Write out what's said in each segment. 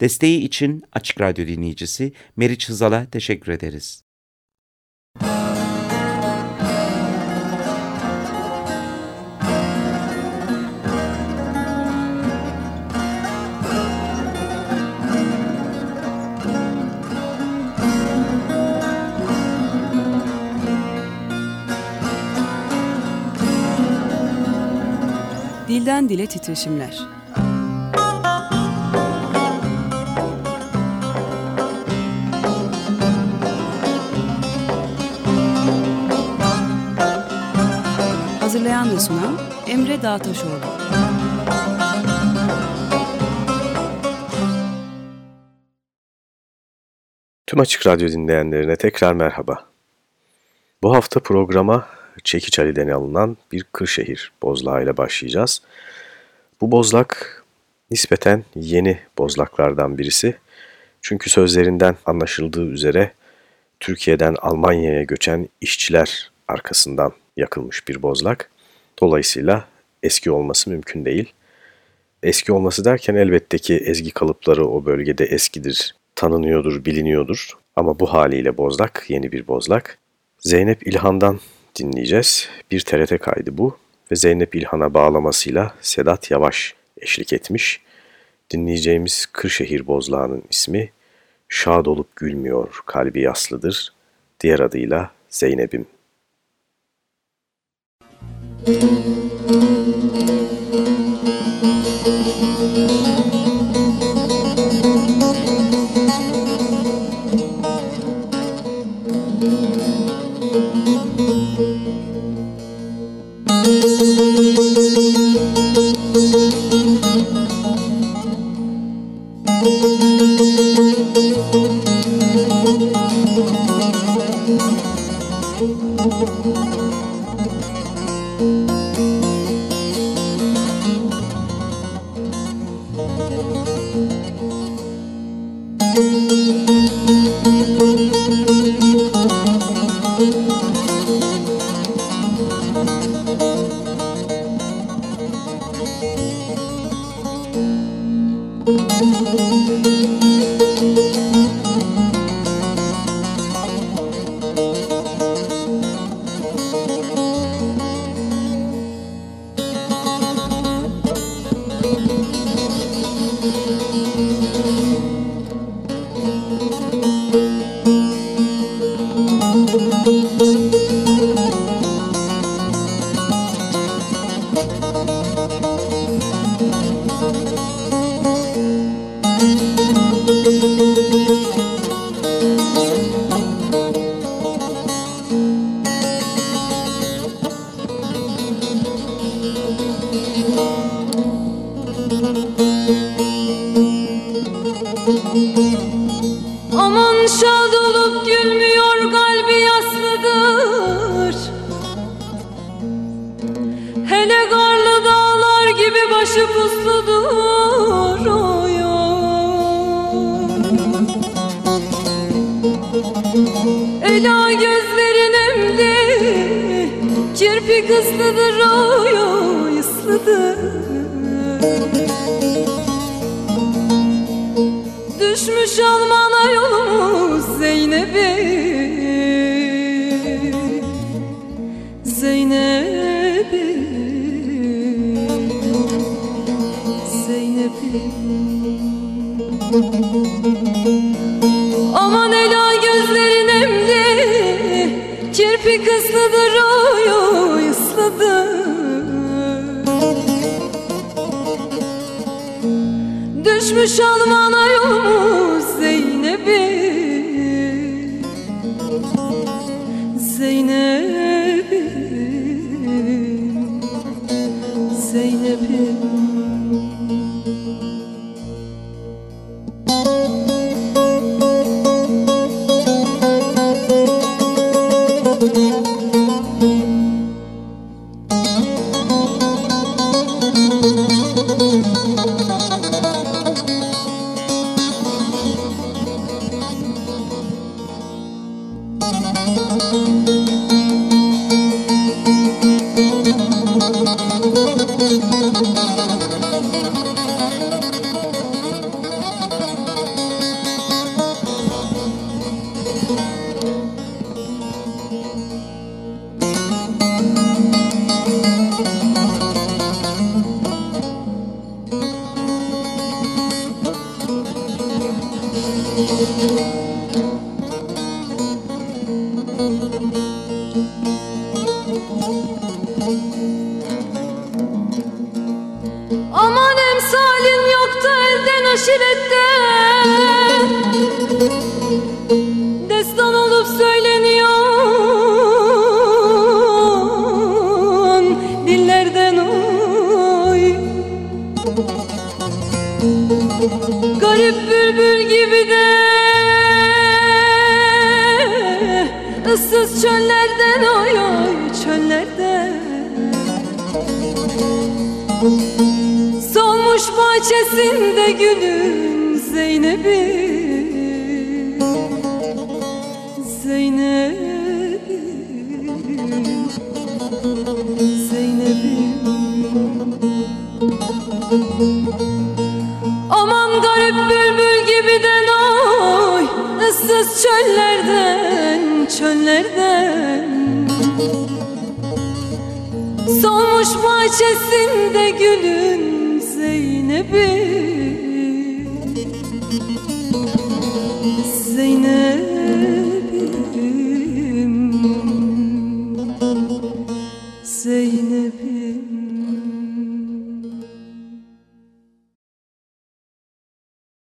Desteği için Açık Radyo dinleyicisi Meriç Hızal'a teşekkür ederiz. Dilden Dile Titreşimler Hazırlayan ve sunan Emre Dağtaşoğlu. Tüm Açık Radyo dinleyenlerine tekrar merhaba. Bu hafta programa Çekiç Ali'den alınan bir Kırşehir bozlağıyla başlayacağız. Bu bozlak nispeten yeni bozlaklardan birisi. Çünkü sözlerinden anlaşıldığı üzere Türkiye'den Almanya'ya göçen işçiler arkasından yakılmış bir bozlak. Dolayısıyla eski olması mümkün değil. Eski olması derken elbette ki ezgi kalıpları o bölgede eskidir, tanınıyordur, biliniyordur. Ama bu haliyle bozlak, yeni bir bozlak. Zeynep İlhan'dan dinleyeceğiz. Bir TRT kaydı bu ve Zeynep İlhan'a bağlamasıyla Sedat Yavaş eşlik etmiş. Dinleyeceğimiz Kırşehir Bozlağı'nın ismi Şad olup gülmüyor, kalbi yaslıdır. Diğer adıyla Zeynep'im. Müzik Hala gözlerin emdi. Kirpik ıslıdır oy ıslıdır. Düşmüş Alman'a yolumuz Zeynep'i. Zeynep'i. Zeynep'i. Zeynep Música Aman emsalin yoktu elden aşiretten. Destan olup söyleniyor dillerden oy. Garip bülbül gibi de ıssız çöllerden oy oy çöllerden. Solmuş bahçesinde gülün Zeynep'i. Zeynep'i. Zeynep'i. Aman garip bülbül gibiden oy ıssız çöllerden çöllerden Solmuş bahçesinde gülün Zeynep'i. Zeynep'im. Zeynep'im.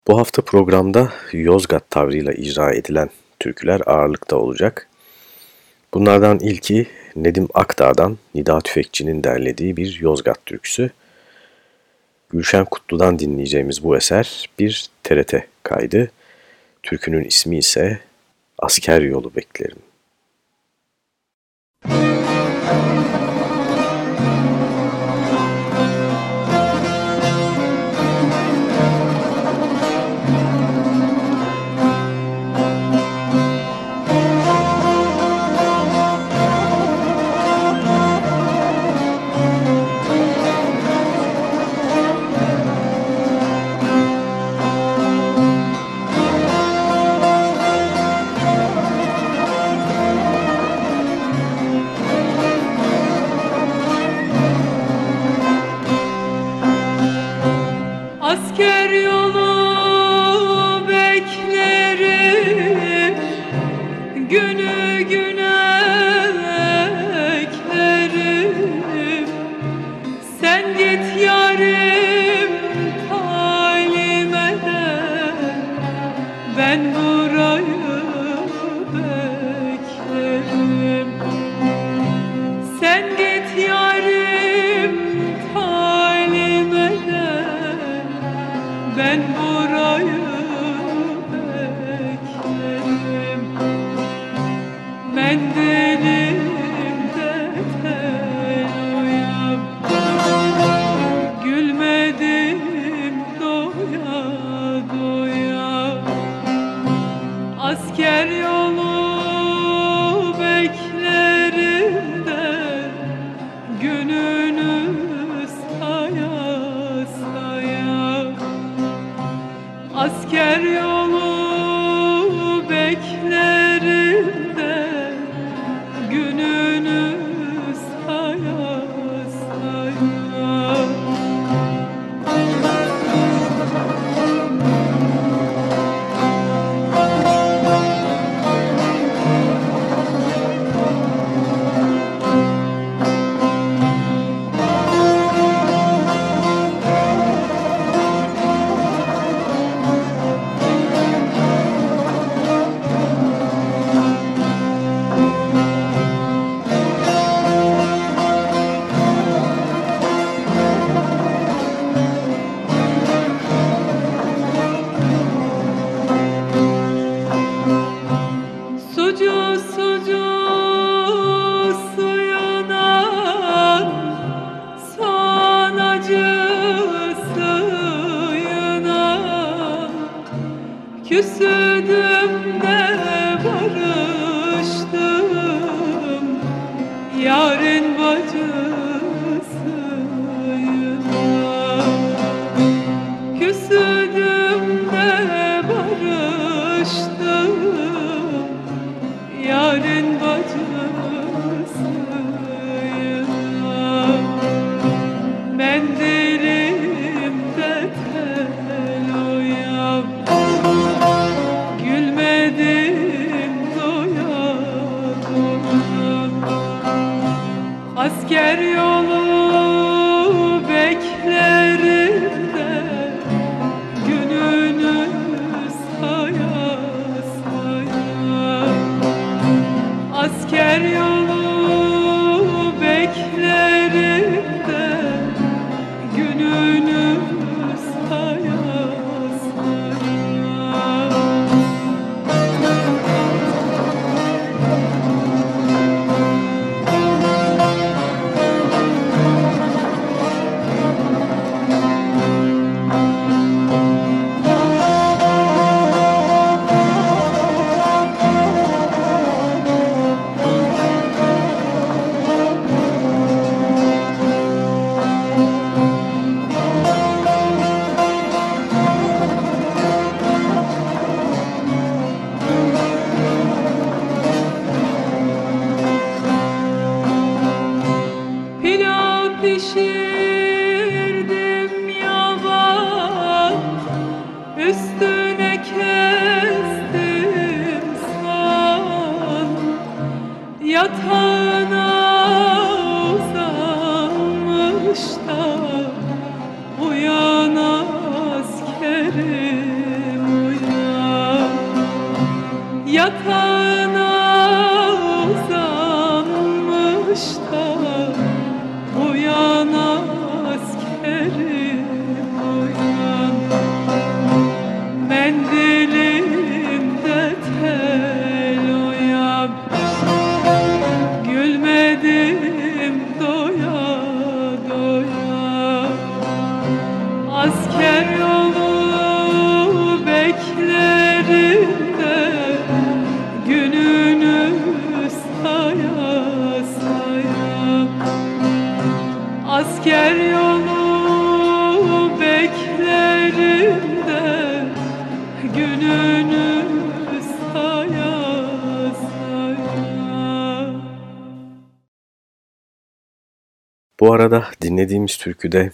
Bu hafta programda Yozgat tavrıyla icra edilen türküler ağırlıkta olacak. Bunlardan ilki Nedim Akdağ'dan Nida Tüfekçi'nin derlediği bir Yozgat türküsü. Gülşen Kutlu'dan dinleyeceğimiz bu eser bir TRT kaydı. Türkünün ismi ise Asker Yolu Beklerim. asker yolu beklerim Asker yolu beklerim de Gününü saya saya Bu arada dinlediğimiz türküde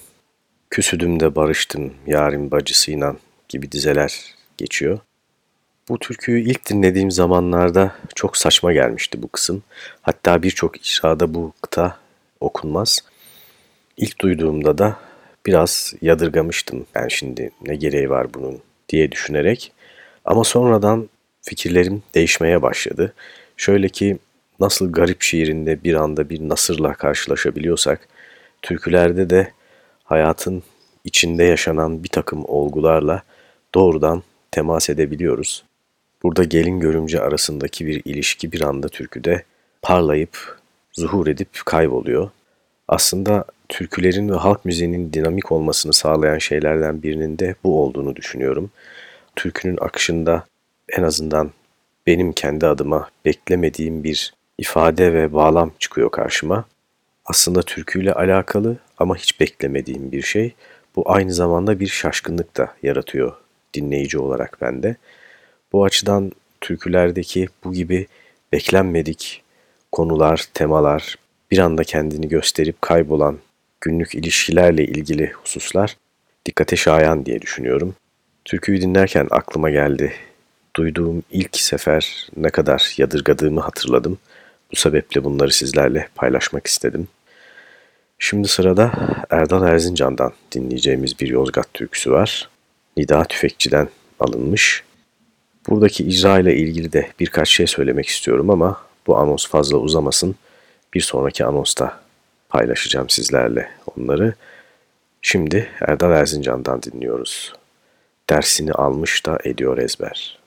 Küsüdümde barıştım yarim bacısıyla gibi dizeler geçiyor. Bu türküyü ilk dinlediğim zamanlarda çok saçma gelmişti bu kısım. Hatta birçok icrada bu kıta okunmaz. İlk duyduğumda da biraz yadırgamıştım. Ben şimdi ne gereği var bunun diye düşünerek. Ama sonradan fikirlerim değişmeye başladı. Şöyle ki nasıl garip şiirinde bir anda bir nasırla karşılaşabiliyorsak, türkülerde de hayatın içinde yaşanan bir takım olgularla doğrudan temas edebiliyoruz. Burada gelin görümce arasındaki bir ilişki bir anda türküde parlayıp, zuhur edip kayboluyor. Aslında türkülerin ve halk müziğinin dinamik olmasını sağlayan şeylerden birinin de bu olduğunu düşünüyorum. Türkünün akışında en azından benim kendi adıma beklemediğim bir ifade ve bağlam çıkıyor karşıma. Aslında türküyle alakalı ama hiç beklemediğim bir şey. Bu aynı zamanda bir şaşkınlık da yaratıyor dinleyici olarak bende. Bu açıdan türkülerdeki bu gibi beklenmedik konular, temalar, bir anda kendini gösterip kaybolan günlük ilişkilerle ilgili hususlar dikkate şayan diye düşünüyorum. Türküyü dinlerken aklıma geldi. Duyduğum ilk sefer ne kadar yadırgadığımı hatırladım. Bu sebeple bunları sizlerle paylaşmak istedim. Şimdi sırada Erdal Erzincan'dan dinleyeceğimiz bir Yozgat türküsü var. Nida Tüfekçi'den alınmış. Buradaki icra ile ilgili de birkaç şey söylemek istiyorum ama bu anons fazla uzamasın. Bir sonraki anonsta paylaşacağım sizlerle onları. Şimdi Erdal Erzincan'dan dinliyoruz. Dersini almış da ediyor ezber.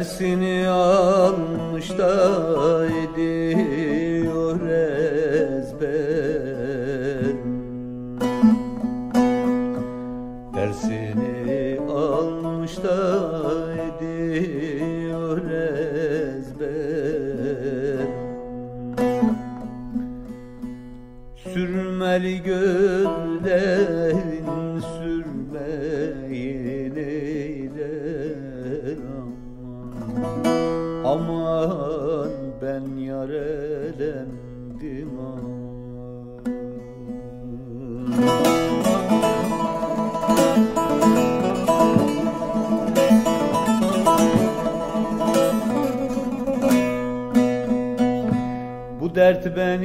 Dersini almış affet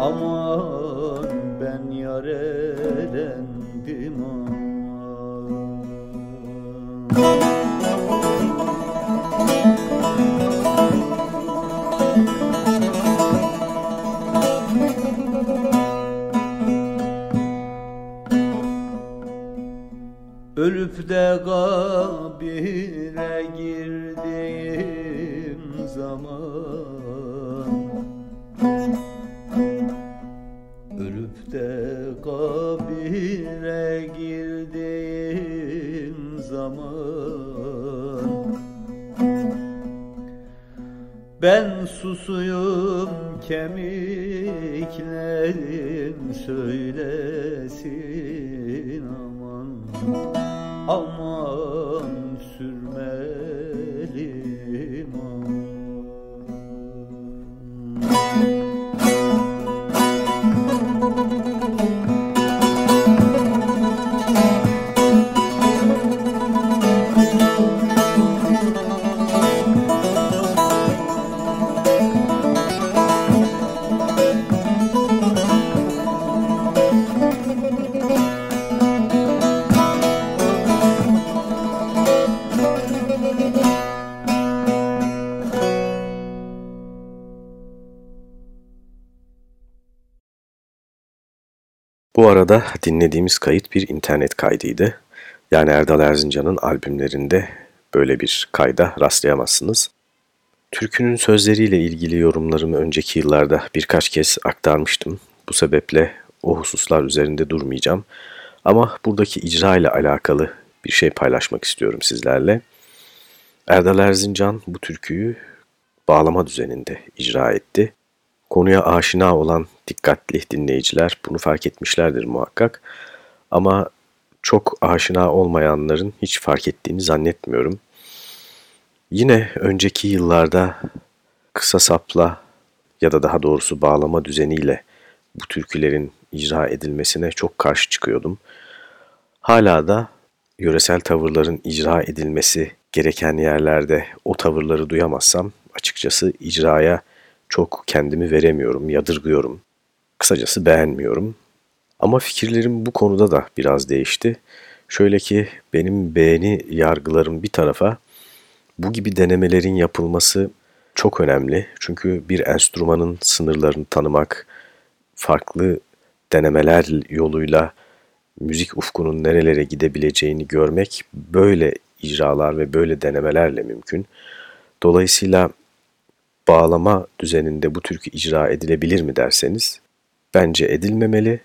Aman ben yar erendim aman. Ölüp de kabire Ben susuyum kemiklerim söylesin Bu arada dinlediğimiz kayıt bir internet kaydıydı. Yani Erdal Erzincan'ın albümlerinde böyle bir kayda rastlayamazsınız. Türkünün sözleriyle ilgili yorumlarımı önceki yıllarda birkaç kez aktarmıştım. Bu sebeple o hususlar üzerinde durmayacağım. Ama buradaki icra ile alakalı bir şey paylaşmak istiyorum sizlerle. Erdal Erzincan bu türküyü bağlama düzeninde icra etti. Konuya aşina olan dikkatli dinleyiciler bunu fark etmişlerdir muhakkak. Ama çok aşina olmayanların hiç fark ettiğini zannetmiyorum. Yine önceki yıllarda kısa sapla ya da daha doğrusu bağlama düzeniyle bu türkülerin icra edilmesine çok karşı çıkıyordum. Hala da yöresel tavırların icra edilmesi gereken yerlerde o tavırları duyamazsam açıkçası icraya çok kendimi veremiyorum, yadırgıyorum. Kısacası beğenmiyorum. Ama fikirlerim bu konuda da biraz değişti. Şöyle ki benim beğeni yargılarım bir tarafa bu gibi denemelerin yapılması çok önemli. Çünkü bir enstrümanın sınırlarını tanımak, farklı denemeler yoluyla müzik ufkunun nerelere gidebileceğini görmek böyle icralar ve böyle denemelerle mümkün. Dolayısıyla bağlama düzeninde bu türkü icra edilebilir mi derseniz bence edilmemeli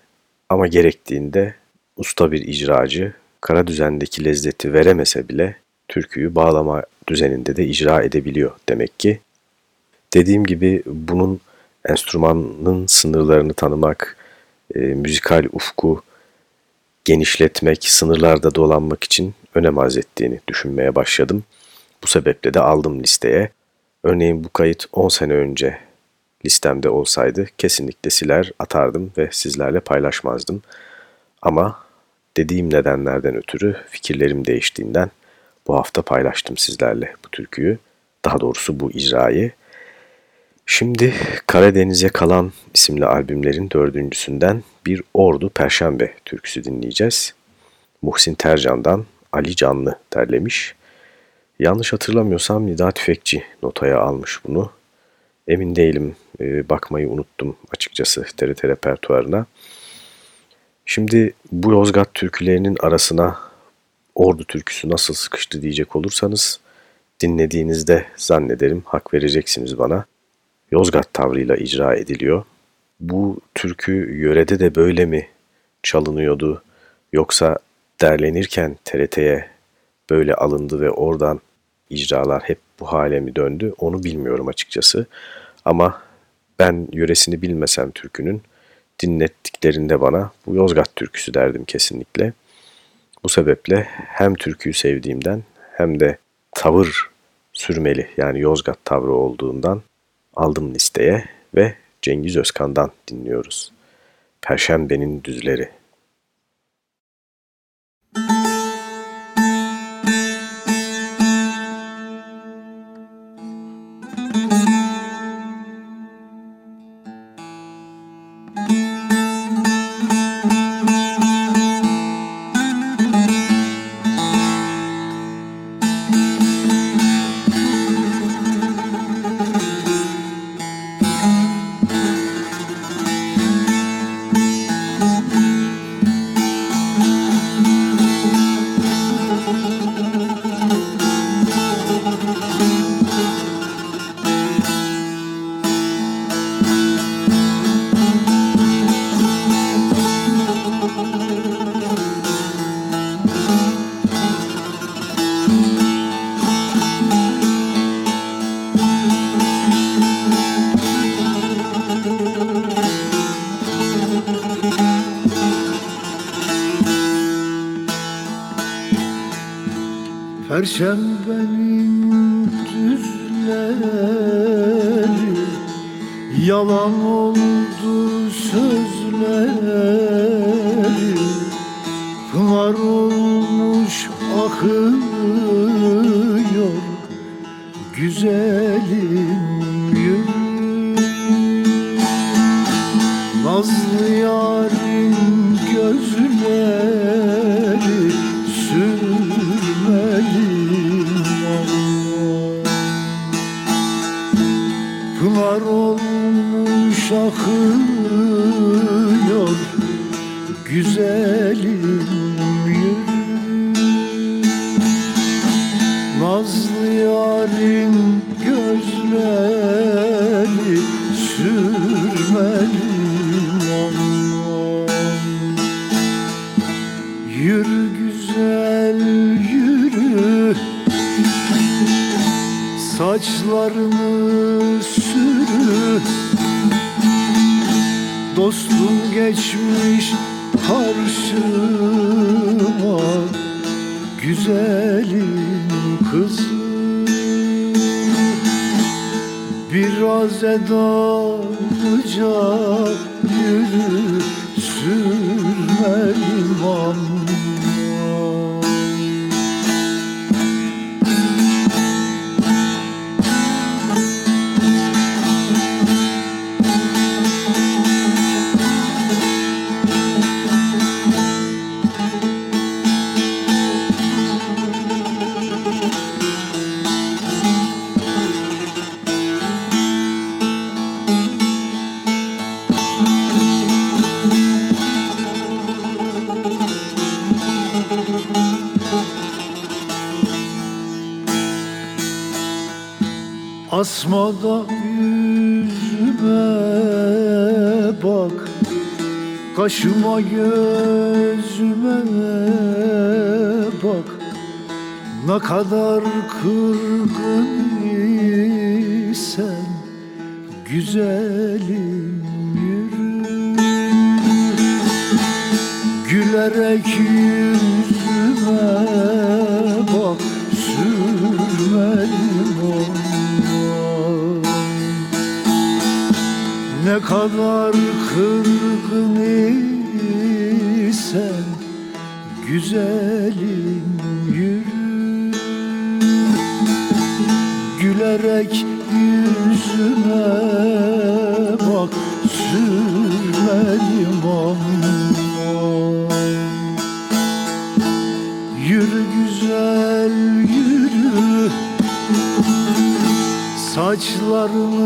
ama gerektiğinde usta bir icracı kara düzendeki lezzeti veremese bile türküyü bağlama düzeninde de icra edebiliyor demek ki. Dediğim gibi bunun enstrümanın sınırlarını tanımak, e, müzikal ufku genişletmek, sınırlarda dolanmak için önem arz ettiğini düşünmeye başladım. Bu sebeple de aldım listeye. Örneğin bu kayıt 10 sene önce listemde olsaydı kesinlikle siler atardım ve sizlerle paylaşmazdım. Ama dediğim nedenlerden ötürü fikirlerim değiştiğinden bu hafta paylaştım sizlerle bu türküyü. Daha doğrusu bu icrayı. Şimdi Karadeniz'e kalan isimli albümlerin dördüncüsünden bir Ordu Perşembe türküsü dinleyeceğiz. Muhsin Tercan'dan Ali Canlı derlemiş. Yanlış hatırlamıyorsam Nida Tüfekçi notaya almış bunu. Emin değilim, e, bakmayı unuttum açıkçası TRT repertuarına. Şimdi bu Yozgat türkülerinin arasına Ordu türküsü nasıl sıkıştı diyecek olursanız dinlediğinizde zannederim hak vereceksiniz bana. Yozgat tavrıyla icra ediliyor. Bu türkü yörede de böyle mi çalınıyordu yoksa derlenirken TRT'ye böyle alındı ve oradan icralar hep bu hale mi döndü onu bilmiyorum açıkçası. Ama Ben yöresini bilmesem türkünün dinlettiklerinde bana bu Yozgat türküsü derdim kesinlikle. Bu sebeple hem türküyü sevdiğimden hem de tavır sürmeli yani Yozgat tavrı olduğundan aldım listeye ve Cengiz Özkan'dan dinliyoruz. Perşembenin Düzleri. Perşembenin geçmiş karşıma Güzelim kızım. Biraz edalıca yürü sürmelim aman Asmada yüzüme bak Kaşıma gözüme bak. Ne kadar kırgın isen Güzelim yürü Gülerek yüzüme bak Sürmelim ne kadar kırgın isen Güzelim yürü Gülerek yüzüme bak Sürmelim aman Yürü güzel yürü. Saçlarını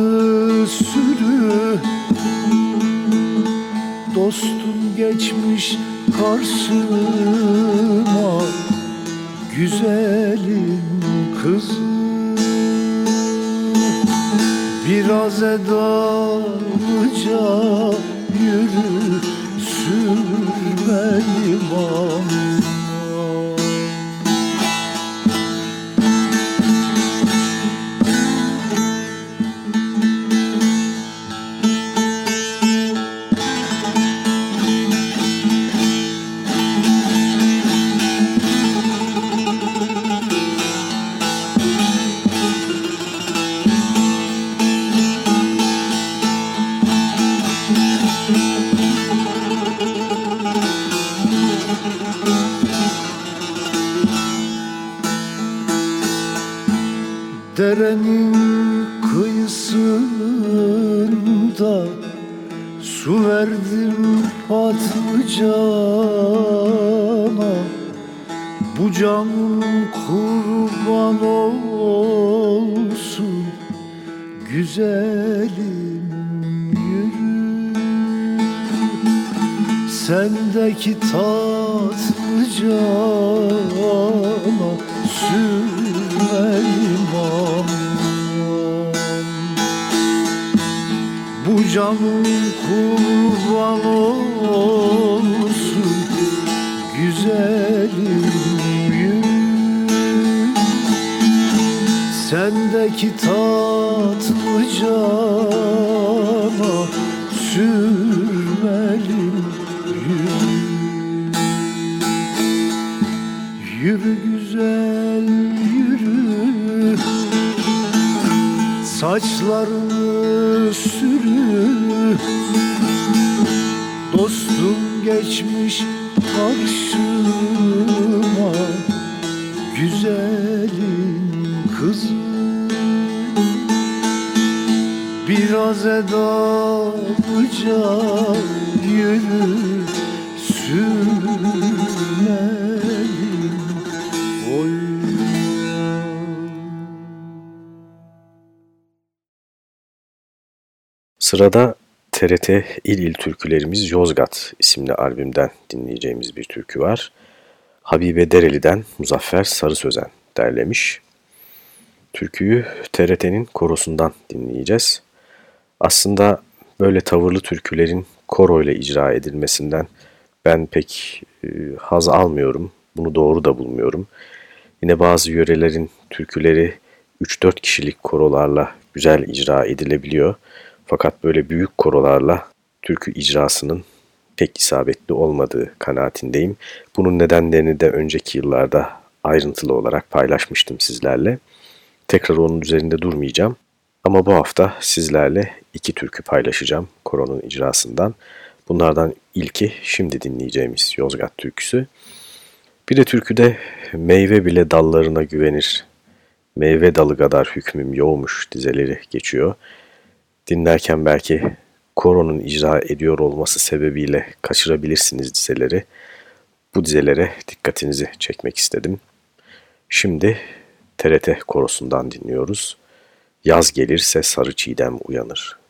geçmiş karşıma Güzelim kızım. Biraz edalıca Güzelim Sendeki tatlı cana Sürmelim yürü. Yürü güzel yürü. Saçlarını sürü. Dostum geçmiş karşıma Biraz edalıca yürü Sürmelim oy Sırada TRT İl İl Türkülerimiz Yozgat isimli albümden dinleyeceğimiz bir türkü var. Habibe Dereli'den Muzaffer Sarı Sözen derlemiş. Türküyü TRT'nin korosundan dinleyeceğiz. Aslında böyle tavırlı türkülerin koro ile icra edilmesinden ben pek e, haz almıyorum. Bunu doğru da bulmuyorum. Yine bazı yörelerin türküleri 3-4 kişilik korolarla güzel icra edilebiliyor. Fakat böyle büyük korolarla türkü icrasının pek isabetli olmadığı kanaatindeyim. Bunun nedenlerini de önceki yıllarda ayrıntılı olarak paylaşmıştım sizlerle. Tekrar onun üzerinde durmayacağım. Ama bu hafta sizlerle iki türkü paylaşacağım koronun icrasından. Bunlardan ilki şimdi dinleyeceğimiz Yozgat türküsü. Bir de türküde meyve bile dallarına güvenir. Meyve dalı kadar hükmüm yoğmuş dizeleri geçiyor. Dinlerken belki koronun icra ediyor olması sebebiyle kaçırabilirsiniz dizeleri. Bu dizelere dikkatinizi çekmek istedim. Şimdi TRT korosundan dinliyoruz. Yaz gelirse sarı çiğdem uyanır.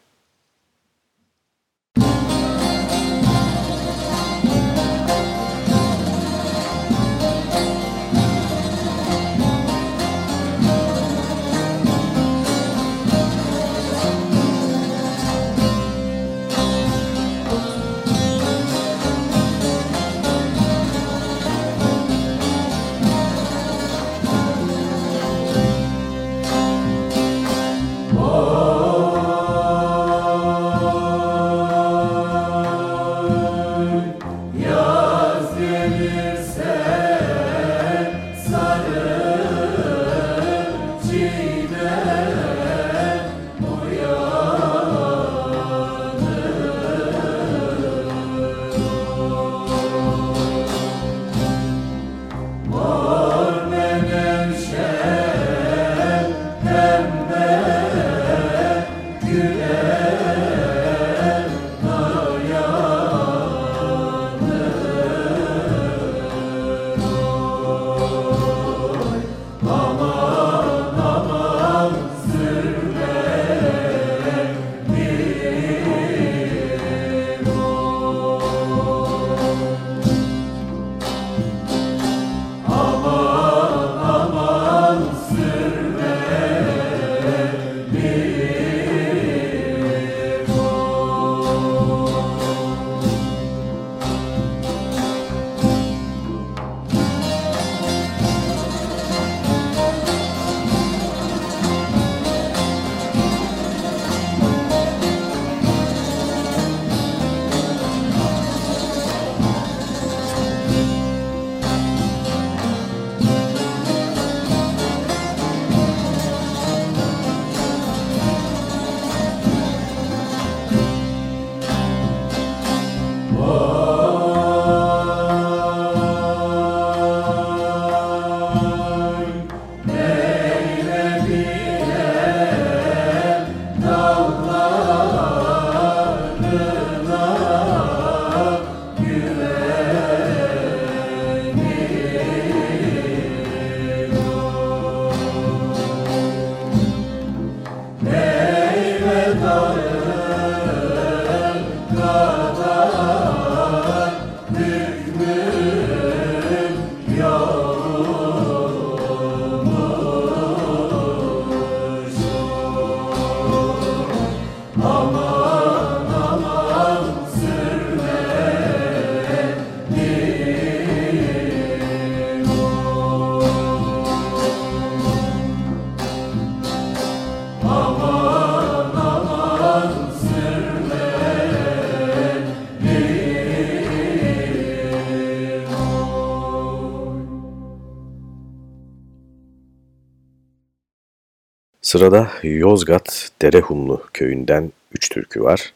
Sırada Yozgat Derehumlu köyünden üç türkü var.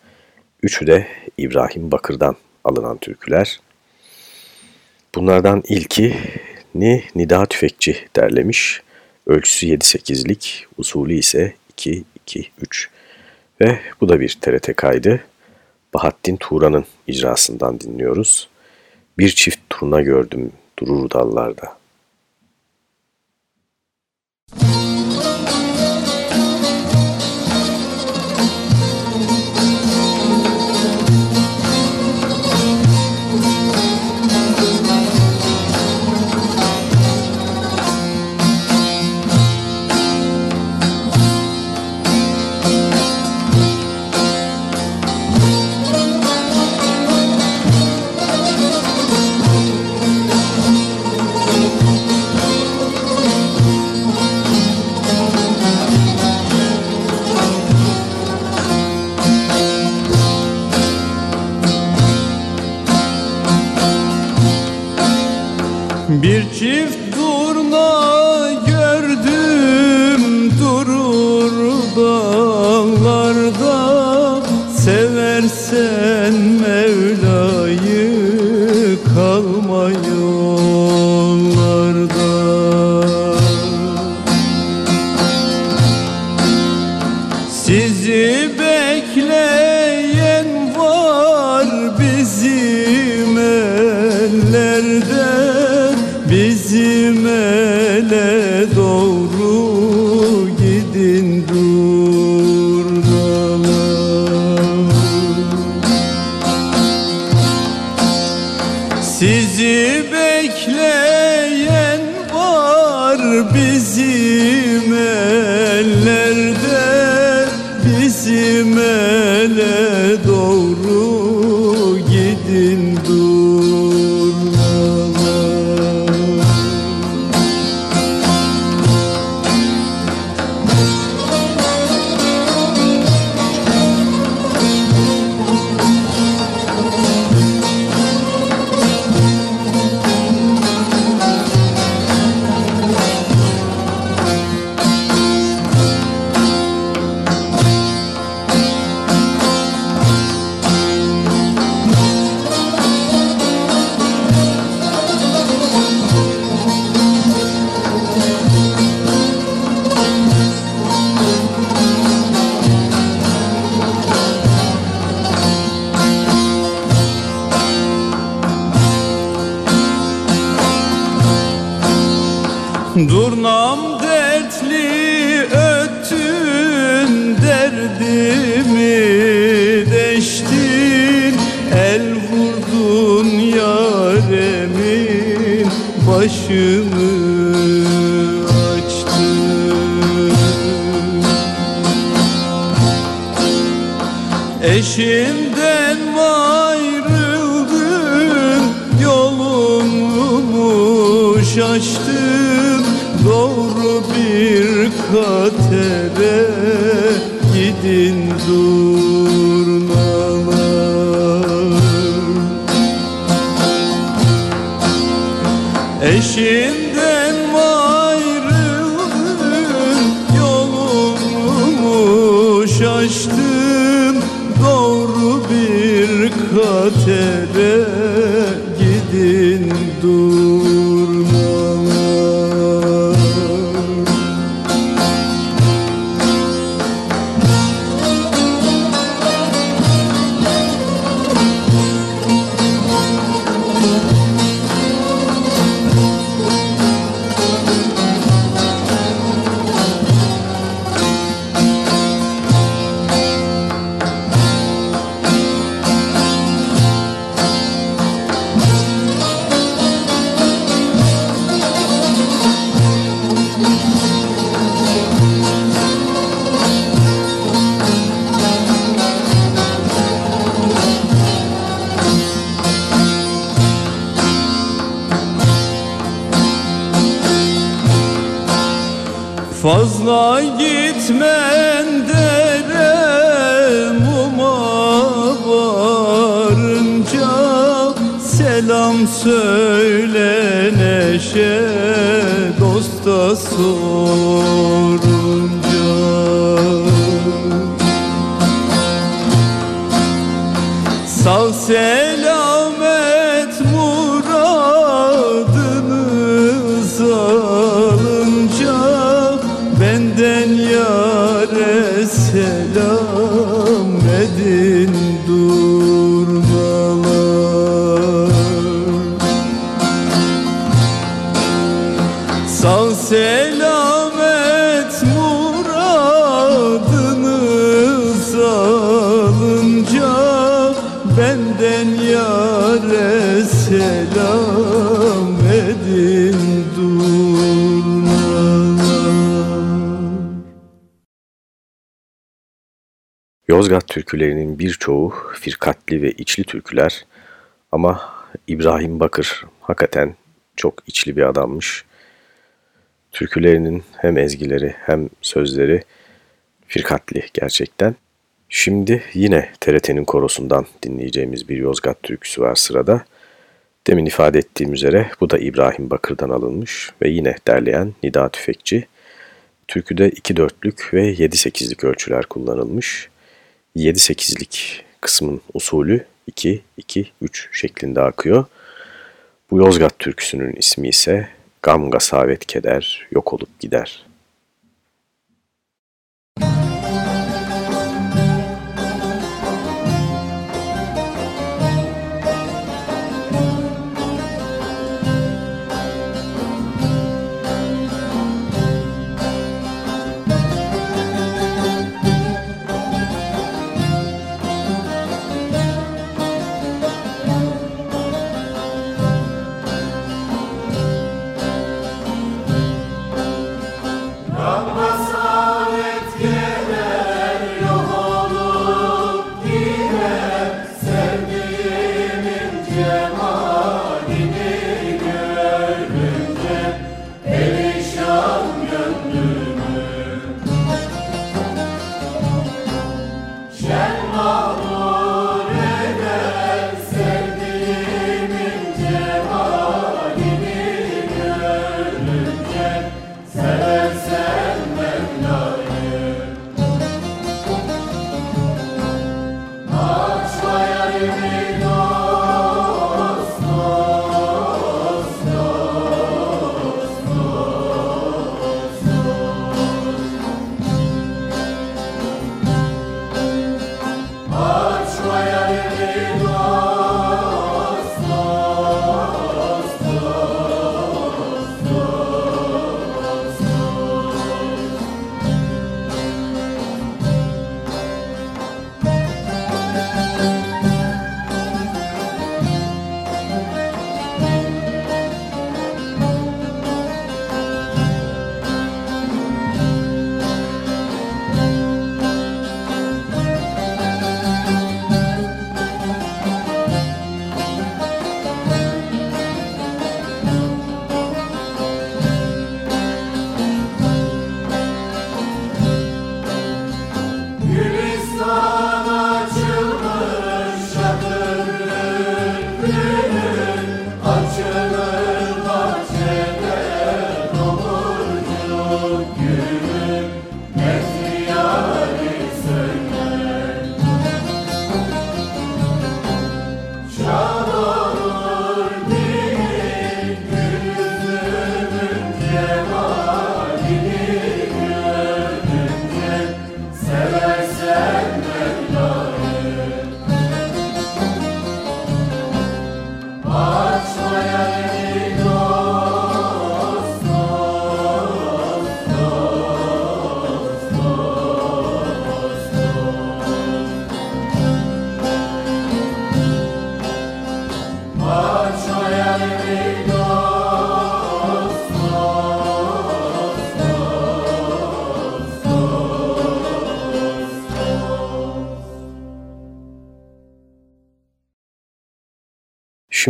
Üçü de İbrahim Bakır'dan alınan türküler. Bunlardan ilki Ni Nida Tüfekçi derlemiş. Ölçüsü 7-8'lik, usulü ise 2-2-3. Ve bu da bir TRT kaydı. Bahattin Turan'ın icrasından dinliyoruz. Bir çift turna gördüm durur dallarda. Doğru bir katere Gidin durnalar yâre selam edin Yozgat türkülerinin birçoğu firkatli ve içli türküler ama İbrahim Bakır hakikaten çok içli bir adammış. Türkülerinin hem ezgileri hem sözleri firkatli gerçekten. Şimdi yine TRT'nin korosundan dinleyeceğimiz bir Yozgat türküsü var sırada. Demin ifade ettiğim üzere bu da İbrahim Bakır'dan alınmış ve yine derleyen Nida Tüfekçi. Türküde 2 dörtlük ve 7-8'lik ölçüler kullanılmış. 7-8'lik kısmın usulü 2-2-3 şeklinde akıyor. Bu Yozgat türküsünün ismi ise Gam gasavet keder yok olup gider.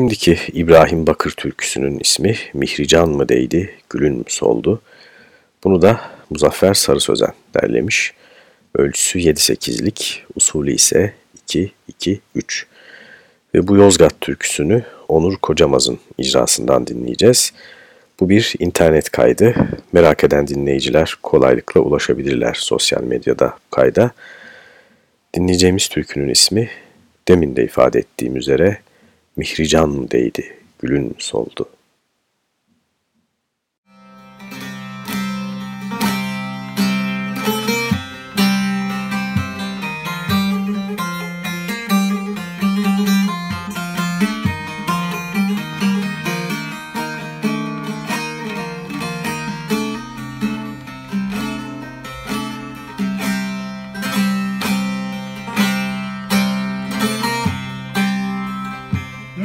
Şimdiki İbrahim Bakır türküsünün ismi Mihrican mı değdi, gülün mü soldu? Bunu da Muzaffer Sarı Sözen derlemiş. Ölçüsü 7-8'lik, usulü ise 2-2-3. Ve bu Yozgat türküsünü Onur Kocamaz'ın icrasından dinleyeceğiz. Bu bir internet kaydı. Merak eden dinleyiciler kolaylıkla ulaşabilirler sosyal medyada kayda. Dinleyeceğimiz türkünün ismi demin de ifade ettiğim üzere Mihrican değdi, gülün soldu.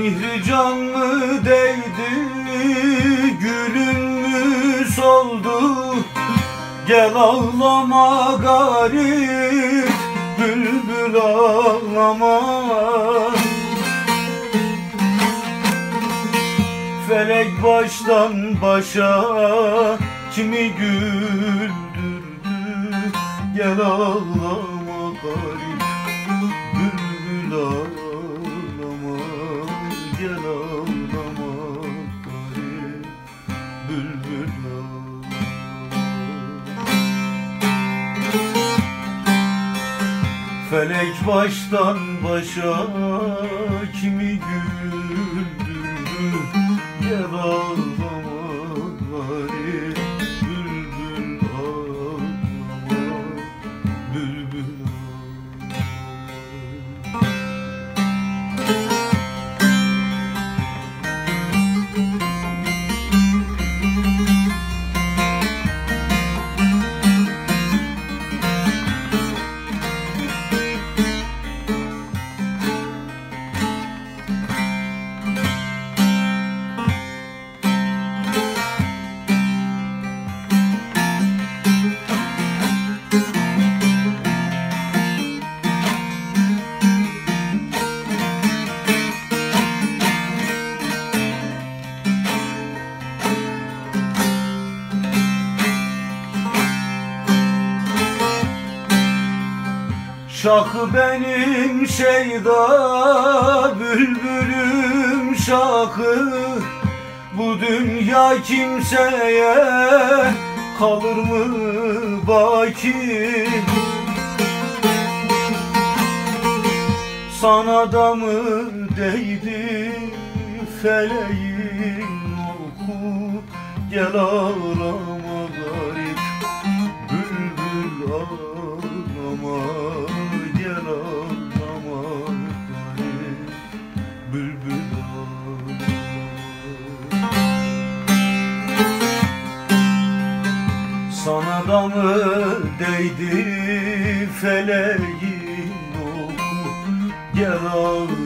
Mihrican mı değdi Gülün mü soldu? Gel ağlama garip Bülbül ağlama. Felek baştan başa Kimi güldürdü? Gel ağlama garip Felek baştan başa kimi güldürdü? Gel benim şeyda bülbülüm şakı Bu dünya kimseye kalır mı baki? Sana da mı değdi feleğin oku? Gel ağlama Sana da mı değdi feleğin oku Gel ağlama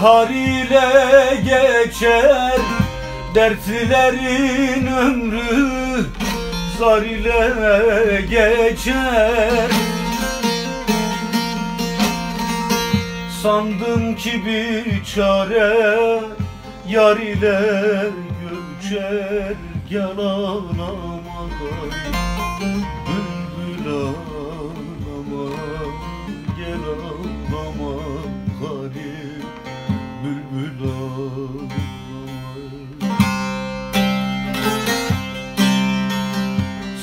açılır har ile geçer Dertlilerin ömrü. Zar ile geçer. Sandım ki bir çare yar ile göçer. Gel ağlama garip Bülbül ağlama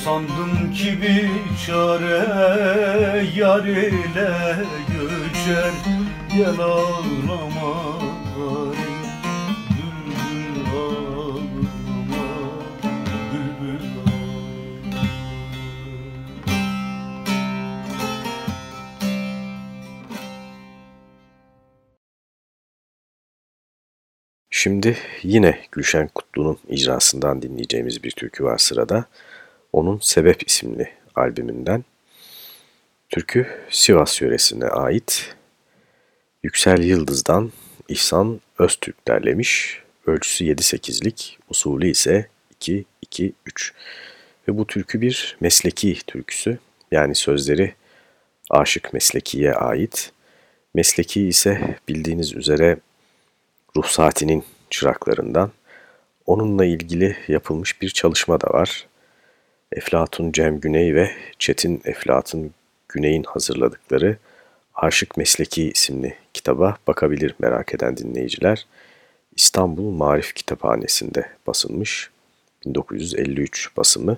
Sandım ki bir çare yar ile göçer Gel ağlama ağlama Bülbül ağlama Şimdi yine Gülşen Kutlu'nun icrasından dinleyeceğimiz bir türkü var sırada. Onun Sebep isimli albümünden. Türkü Sivas yöresine ait. Yüksel Yıldız'dan İhsan Öztürk derlemiş. Ölçüsü 7-8'lik, usulü ise 2-2-3. Ve bu türkü bir mesleki türküsü. Yani sözleri aşık meslekiye ait. Mesleki ise bildiğiniz üzere ruhsatinin çıraklarından. Onunla ilgili yapılmış bir çalışma da var. Eflatun Cem Güney ve Çetin Eflatun Güney'in hazırladıkları Aşık Mesleki isimli kitaba bakabilir merak eden dinleyiciler. İstanbul Marif Kitaphanesi'nde basılmış 1953 basımı.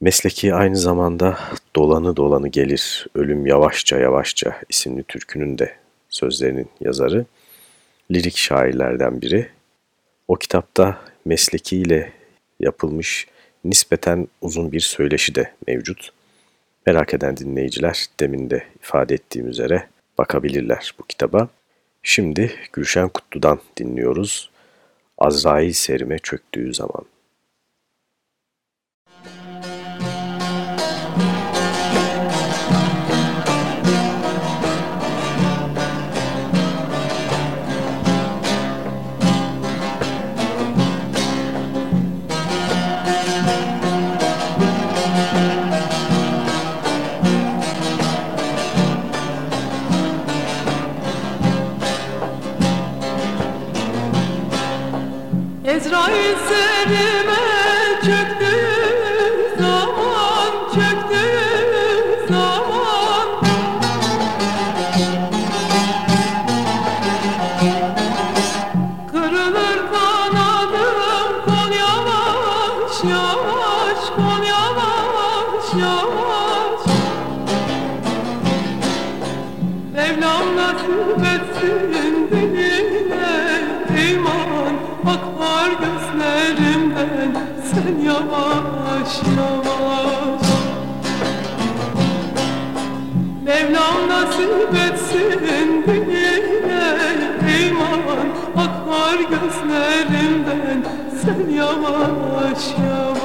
Mesleki aynı zamanda Dolanı Dolanı Gelir, Ölüm Yavaşça Yavaşça isimli türkünün de sözlerinin yazarı. Lirik şairlerden biri. O kitapta meslekiyle yapılmış nispeten uzun bir söyleşi de mevcut. Merak eden dinleyiciler demin de ifade ettiğim üzere bakabilirler bu kitaba. Şimdi Gülşen Kutlu'dan dinliyoruz. Azrail serime çöktüğü zaman. Gözlerimden sen yavaş yavaş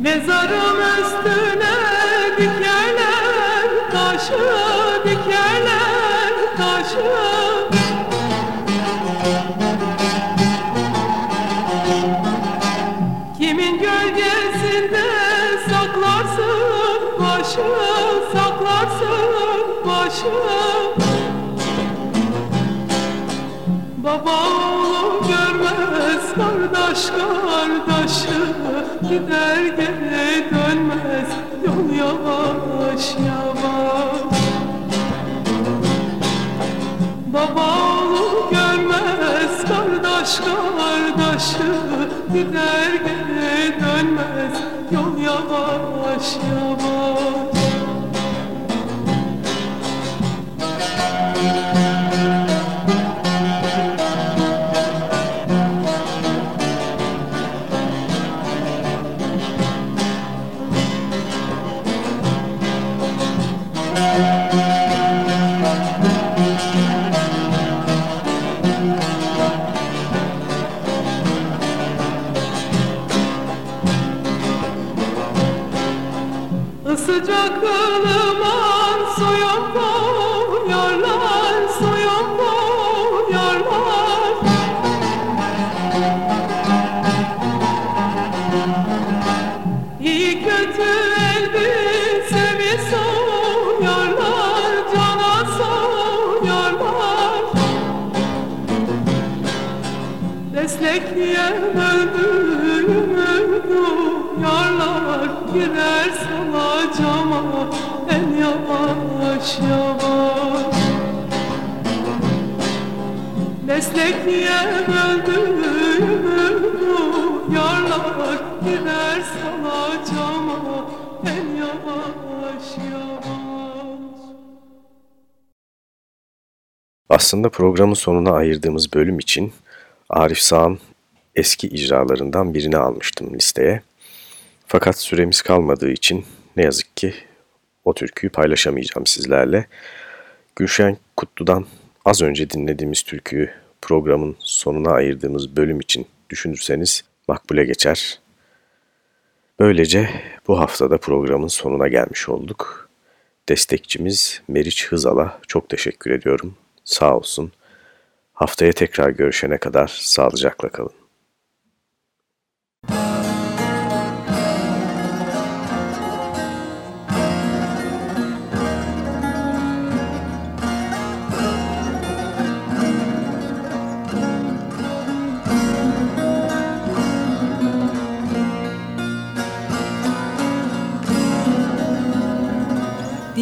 Mezarım üstüne dikerler Gider geri dönmez yol yavaş yavaş. Baba oğlu görmez kardeş kardeşi Gider geri dönmez yol yavaş yavaş Girer salacama en yavaş yavaş Meslek öldüğümü duyarlar Girer salacama en yavaş yavaş Aslında programın sonuna ayırdığımız bölüm için Arif Sağ'ın eski icralarından birini almıştım listeye. Fakat süremiz kalmadığı için ne yazık ki o türküyü paylaşamayacağım sizlerle. Gülşen Kutlu'dan az önce dinlediğimiz türküyü programın sonuna ayırdığımız bölüm için düşünürseniz makbule geçer. Böylece bu haftada programın sonuna gelmiş olduk. Destekçimiz Meriç Hızal'a çok teşekkür ediyorum. Sağ olsun. Haftaya tekrar görüşene kadar sağlıcakla kalın.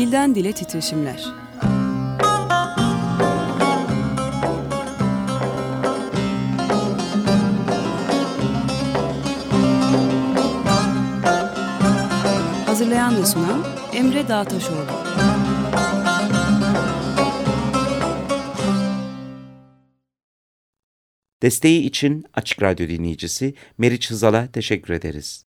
Dilden dile titreşimler. Hazırlayan ve sunan Emre Dağtaşoğlu. Desteği için Açık Radyo dinleyicisi Meriç Hızal'a teşekkür ederiz.